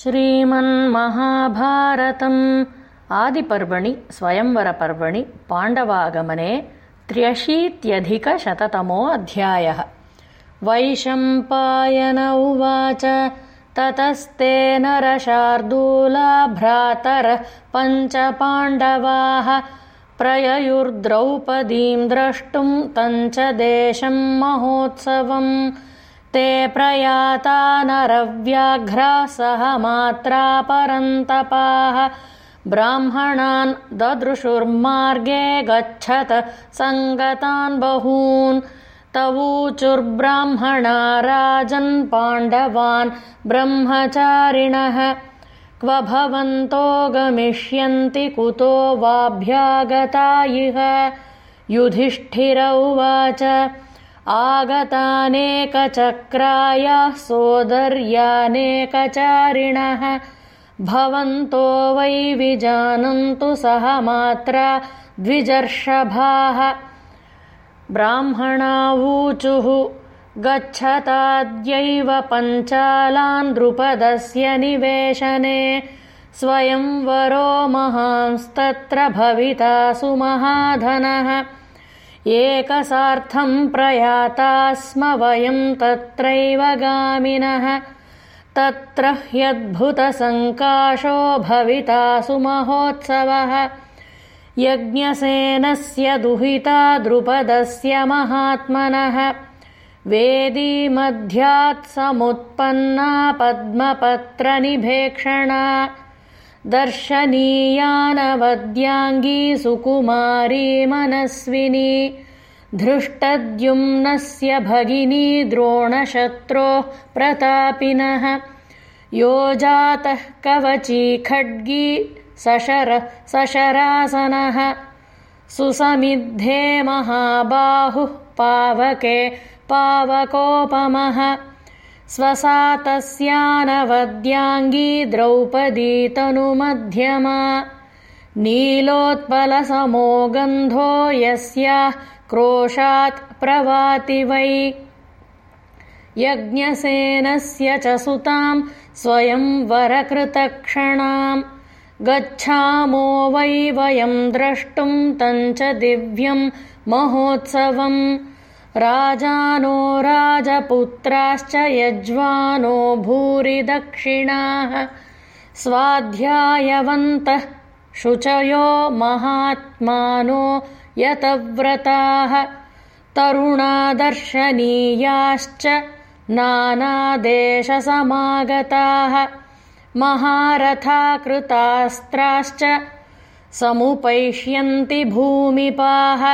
श्रीमन्महाभारतम् आदिपर्वणि स्वयंवरपर्वणि पाण्डवागमने त्र्यशीत्यधिकशततमोऽध्यायः। वैशम्पायन उवाच ततस्ते नरशार्दूला भ्रातरः पञ्चपाण्डवाः प्रययुर्द्रौपदीम् द्रष्टुम् तञ्च देशम् महोत्सवम् ते प्रयाता नरव्याघ्रा मात्रा परन्तपाः। ब्राह्मणान् ददृशुर्मार्गे गच्छत सङ्गतान् बहून्। तवूचुर्ब्राह्मणा राजन् पाण्डवान् ब्रह्मचारिणः। क्व भवन्तो गमिष्यन्ति कुतो वाभ्यागता इह। युधिष्ठिर उवाच आगतानेकचक्रायाः सोदर्यानेकचारिणः। भवन्तो वै विजानन्तु सह मात्रा द्विजर्षभाः। ब्राह्मणावूचुः गच्छताद्यैव पञ्चालान् द्रुपदस्य निवेशने। स्वयंवरो महांस्तत्र भविता सुमहाधनः एकसार्थम् प्रयाता स्म वयम् तत्रैव गामिनः। तत्र ह्यद्भुतसङ्काशो भविता सुमहोत्सवः यज्ञसेनस्य दुहिता द्रुपदस्य महात्मनः। वेदीमध्यात् समुत्पन्ना पद्मपत्रनिभेक्षणा दर्शनीयानवद्याङ्गी सुकुमारी मनस्विनी धृष्टद्युम्नस्य भगिनी द्रोणशत्रोः प्रतापिनः यो जातः कवची खड्गी सशर सशरासनः सुसमिद्धे महाबाहुः पावके पावकोपमः स्वसातस्यानवद्याङ्गी द्रौपदी तनुमध्यमा नीलोत्पलसमो गन्धो यस्याः क्रोशात् प्रवाति वै। यज्ञसेनस्य च सुताम् स्वयं वरकृतक्षणाम्। गच्छामो वै वयम् द्रष्टुम् तञ्च दिव्यम् महोत्सवम् राजानो राजपुत्राश्च यज्वानो भूरि दक्षिणाः स्वाध्यायवन्तः शुचयो महात्मानो यतव्रताः तरुणादर्शनीयाश्च नानादेशसमागताः महारथाकृतास्त्राश्च समुपैष्यन्ति भूमिपाः